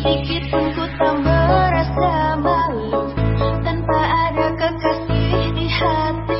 sedikit pun merasa malu tanpa ada kekasih di hati.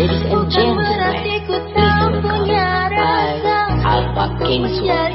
Ladies and gentlemen, tak punya rasa I fucking swear.